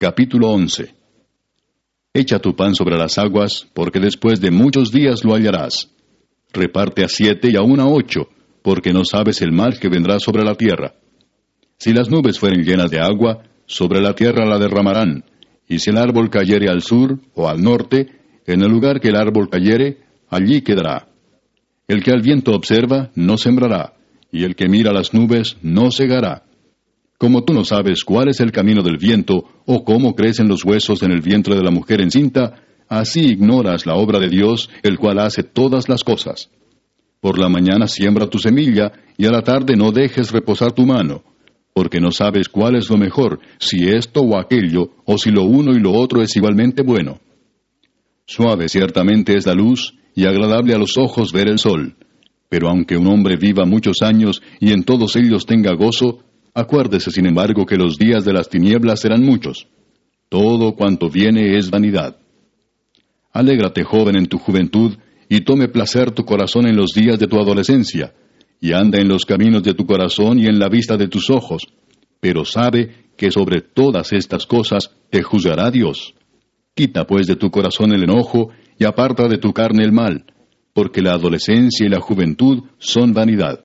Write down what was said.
Capítulo 11 Echa tu pan sobre las aguas, porque después de muchos días lo hallarás. Reparte a siete y aún a ocho, porque no sabes el mal que vendrá sobre la tierra. Si las nubes fueren llenas de agua, sobre la tierra la derramarán, y si el árbol cayere al sur o al norte, en el lugar que el árbol cayere, allí quedará. El que al viento observa, no sembrará, y el que mira las nubes, no cegará. Como tú no sabes cuál es el camino del viento, o cómo crecen los huesos en el vientre de la mujer encinta, así ignoras la obra de Dios, el cual hace todas las cosas. Por la mañana siembra tu semilla, y a la tarde no dejes reposar tu mano, porque no sabes cuál es lo mejor, si esto o aquello, o si lo uno y lo otro es igualmente bueno. Suave ciertamente es la luz, y agradable a los ojos ver el sol. Pero aunque un hombre viva muchos años y en todos ellos tenga gozo, Acuérdese, sin embargo, que los días de las tinieblas serán muchos. Todo cuanto viene es vanidad. Alégrate, joven, en tu juventud, y tome placer tu corazón en los días de tu adolescencia, y anda en los caminos de tu corazón y en la vista de tus ojos, pero sabe que sobre todas estas cosas te juzgará Dios. Quita pues de tu corazón el enojo, y aparta de tu carne el mal, porque la adolescencia y la juventud son vanidad